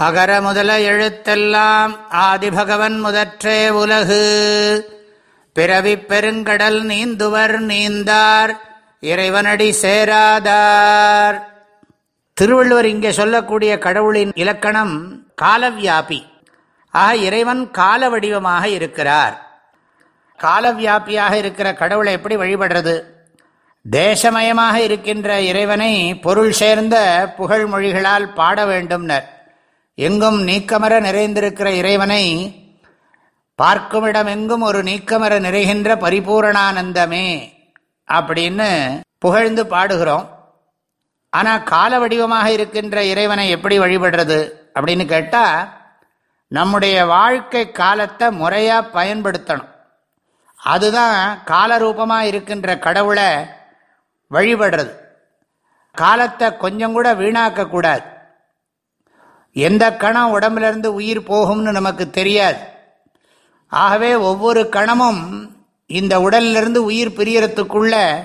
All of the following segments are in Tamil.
அகர முதல எழுத்தெல்லாம் ஆதிபகவன் முதற்றே உலகு. பிறவி பெருங்கடல் நீந்துவர் நீந்தார் இறைவனடி சேராதார். திருவள்ளுவர் இங்கே சொல்லக்கூடிய கடவுளின் இலக்கணம் காலவியாபி. ஆக இறைவன் கால வடிவமாக இருக்கிறார். காலவியாபியாக இருக்கிற கடவுளை எப்படி வழிபடுறது? தேசமயமாக இருக்கின்ற இறைவனை பொருள் சேர்ந்த புகழ்மொழிகளால் பாட வேண்டும்னர். எங்கும் நீக்கமர நிறைந்திருக்கிற இறைவனை பார்க்குமிடம் எங்கும் ஒரு நீக்கமர நிறைகின்ற பரிபூரணானந்தமே அப்படின்னு புகழ்ந்து பாடுகிறோம். ஆனால் கால வடிவமாக இருக்கின்ற இறைவனை எப்படி வழிபடுறது அப்படின்னு கேட்டால் நம்முடைய வாழ்க்கை காலத்தை முறையாக பயன்படுத்தணும். அதுதான் காலரூபமாக இருக்கின்ற கடவுளை வழிபடுறது. காலத்தை கொஞ்சம் கூட வீணாக்கக்கூடாது. எந்த கணம் உடம்புலேருந்து உயிர் போகும்னு நமக்கு தெரியாது. ஆகவே ஒவ்வொரு கணமும் இந்த உடலிலிருந்து உயிர் பிரியறத்துக்குள்ள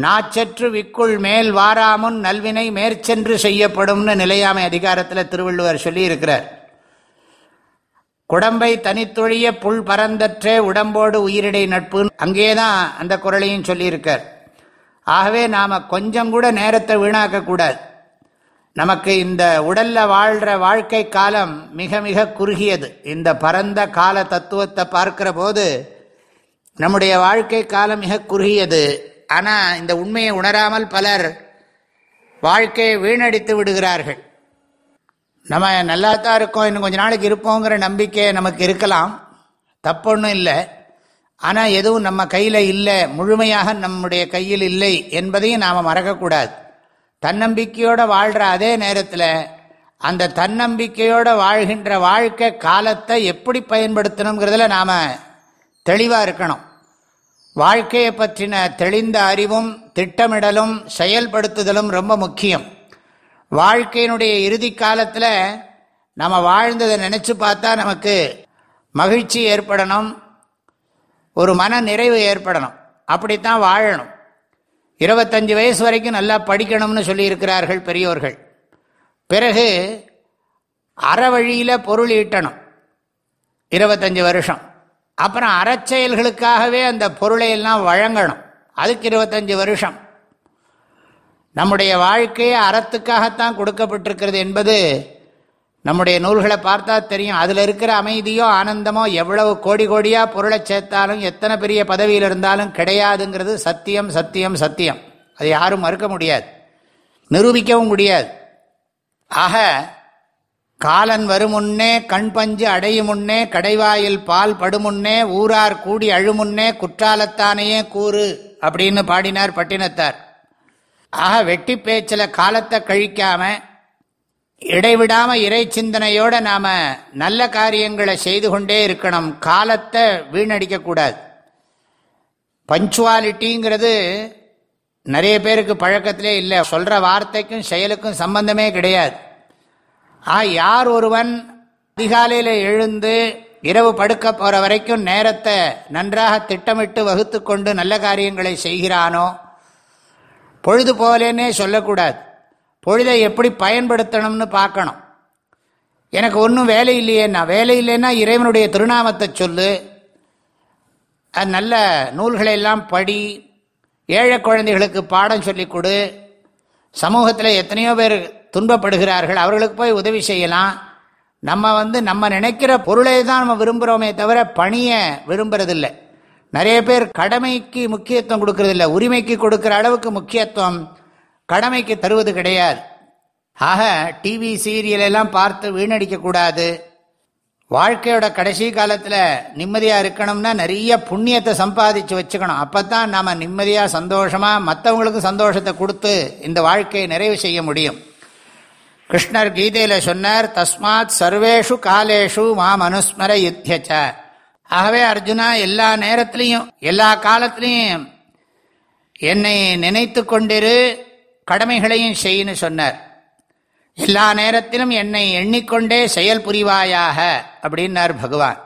நாச்சற்று விக்குள் மேல் வாராமுன் நல்வினை மேற்சென்று செய்யப்படும்னு நிலையாமை அதிகாரத்தில் திருவள்ளுவர் சொல்லியிருக்கிறார். குடம்பை தனித்தொழிய புல் பரந்தற்றே உடம்போடு உயிரிடை நட்பு அங்கேதான் அந்த குரலையும் சொல்லியிருக்கார். ஆகவே நாம் கொஞ்சம் கூட நேரத்தை வீணாக்கக்கூடாது. நமக்கு இந்த உடல்ல வாழ்கிற வாழ்க்கை காலம் மிக மிக குறுகியது. இந்த பரந்த கால தத்துவத்தை பார்க்கிற போது நம்முடைய வாழ்க்கை காலம் மிக குறுகியது. ஆனால் இந்த உண்மையை உணராமல் பலர் வாழ்க்கையை வீணடித்து விடுகிறார்கள். நம்ம நல்லா தான் இருக்கோம் இன்னும் கொஞ்ச நாளைக்கு இருப்போங்கிற நம்பிக்கை நமக்கு இருக்கலாம். தப்பொன்றும் இல்லை. ஆனால் எதுவும் நம்ம கையில் இல்லை. முழுமையாக நம்முடைய கையில் இல்லை என்பதையும் நாம் மறக்கக்கூடாது. தன்னம்பிக்கையோடு வாழ்கிற அதே நேரத்தில் அந்த தன்னம்பிக்கையோடு வாழ்கின்ற வாழ்க்கை காலத்தை எப்படி பயன்படுத்தணுங்கிறதுல நாம் தெளிவாக இருக்கணும். வாழ்க்கையை பற்றின தெளிந்த அறிவும் திட்டமிடலும் செயல்படுத்துதலும் ரொம்ப முக்கியம். வாழ்க்கையினுடைய இறுதி காலத்தில் நம்ம வாழ்ந்ததை நினச்சி பார்த்தா நமக்கு மகிழ்ச்சி ஏற்படணும் ஒரு மன நிறைவு ஏற்படணும். அப்படித்தான் வாழணும். இருபத்தஞ்சு வயசு வரைக்கும் நல்லா படிக்கணும்னு சொல்லியிருக்கிறார்கள் பெரியோர்கள். பிறகு அற வழியில் பொருள் ஈட்டணும். இருபத்தஞ்சு வருஷம். அப்புறம் அறச்செயல்களுக்காகவே அந்த பொருளை எல்லாம் வழங்கணும். அதுக்கு இருபத்தஞ்சு வருஷம். நம்முடைய வாழ்க்கையை அறத்துக்காகத்தான் கொடுக்கப்பட்டிருக்கிறது என்பது நம்முடைய நூல்களை பார்த்தா தெரியும். அதில் இருக்கிற அமைதியோ ஆனந்தமோ எவ்வளவு கோடி கோடியாக பொருளை சேர்த்தாலும் எத்தனை பெரிய பதவியில் இருந்தாலும் கிடையாதுங்கிறது சத்தியம் சத்தியம் சத்தியம். அதை யாரும் மறுக்க முடியாது. நிரூபிக்கவும் முடியாது. ஆக காலன் வருமுன்னே கண் பஞ்சு அடையும் முன்னே கடைவாயில் பால் படுமுன்னே ஊரார் கூடி அழுமுன்னே குற்றாலத்தானையே கூறு அப்படின்னு பாடினார் பட்டினத்தார். ஆக வெட்டி பேச்சில் காலத்தை கழிக்காமல் இடைவிடாமல் இறை சிந்தனையோடு நாம் நல்ல காரியங்களை செய்து கொண்டே இருக்கணும். காலத்தை வீணடிக்கக்கூடாது பஞ்சுவாலிட்டிங்கிறது நிறைய பேருக்கு பழக்கத்திலே இல்லை. சொல்கிற வார்த்தைக்கும் செயலுக்கும் சம்பந்தமே கிடையாது. ஆ யார் ஒருவன் அதிகாலையில் எழுந்து இரவு படுக்க போகிற வரைக்கும் நேரத்தை நன்றாக திட்டமிட்டு வகுத்து கொண்டு நல்ல காரியங்களை செய்கிறானோ? பொழுது போலேன்னே சொல்லக்கூடாது. பொழுதை எப்படி பயன்படுத்தணும்னு பார்க்கணும். எனக்கு ஒன்றும் வேலை இல்லையேன்னா வேலை இல்லைன்னா இறைவனுடைய திருநாமத்தை சொல்லு. அது நல்ல நூல்களை எல்லாம் படி. ஏழை குழந்தைகளுக்கு பாடம் சொல்லி கொடு. சமூகத்தில் எத்தனையோ பேர் துன்பப்படுகிறார்கள். அவர்களுக்கு போய் உதவி செய்யலாம். நம்ம வந்து நம்ம நினைக்கிற பொருளை தான் நம்ம விரும்புகிறோமே தவிர பணியை விரும்புறதில்லை. நிறைய பேர் கடமைக்கு முக்கியத்துவம் கொடுக்கறதில்ல. உரிமைக்கு கொடுக்குற அளவுக்கு முக்கியத்துவம் கடமைக்கு தருவது கிடையாது. ஆக டிவி சீரியல் எல்லாம் பார்த்து வீணடிக்கக்கூடாது. வாழ்க்கையோட கடைசி காலத்தில் நிம்மதியாக இருக்கணும்னா நிறைய புண்ணியத்தை சம்பாதிச்சு வச்சுக்கணும். அப்போ தான் நாம் நிம்மதியாக சந்தோஷமாக மற்றவங்களுக்கு சந்தோஷத்தை கொடுத்து இந்த வாழ்க்கையை நிறைவு செய்ய முடியும். கிருஷ்ணர் கீதையில் சொன்னார் தஸ்மாத் சர்வேஷு காலேஷு மாம் அனுஸ்மர யுத்தியச்ச. ஆகவே அர்ஜுனா எல்லா நேரத்திலையும் எல்லா காலத்திலையும் என்னை நினைத்து கொண்டிரு கடமைகளையும் செய்யு சொன்னார். எல்லா நேரத்திலும் என்னை எண்ணிக்கொண்டே செயல் புரிவாயாக அப்படின்னார் பகவான்.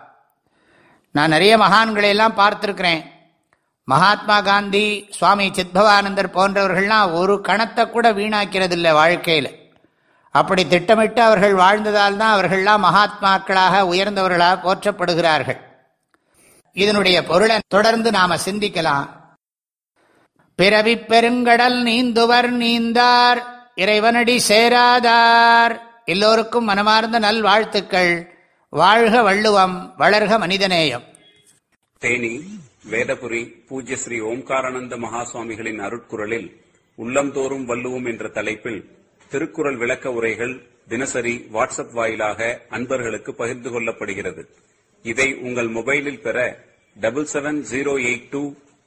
நான் நிறைய மகான்களையெல்லாம் பார்த்துருக்கிறேன். மகாத்மா காந்தி சுவாமி சித்பவானந்தர் போன்றவர்கள்லாம் ஒரு கணத்தை கூட வீணாக்கிறதில்லை வாழ்க்கையில். அப்படி திட்டமிட்டு அவர்கள் வாழ்ந்ததால் தான் அவர்கள்லாம் மகாத்மாக்களாக உயர்ந்தவர்களாக போற்றப்படுகிறார்கள். இதனுடைய பொருளை தொடர்ந்து நாம சிந்திக்கலாம். பிறவி பெருங்கடல் நீந்துவர் நீந்தார். இறைவனடி சேராதார். எல்லோருக்கும் மனமார்ந்த நல் வாழ்த்துக்கள் வாழ்க வள்ளுவம் வளர்க மனிதநேயம். தேனி வேதபுரி பூஜ்ய ஸ்ரீ ஓம்காரானந்த மகாசுவாமிகளின் அருட்குரலில் உள்ளந்தோறும் வள்ளுவோம் என்ற தலைப்பில் திருக்குறள் விளக்க உரைகள் தினசரி வாட்ஸ்அப் வாயிலாக அன்பர்களுக்கு பகிர்ந்து கொள்ளப்படுகிறது. இதை உங்கள் மொபைலில் பெற double seven zero eight two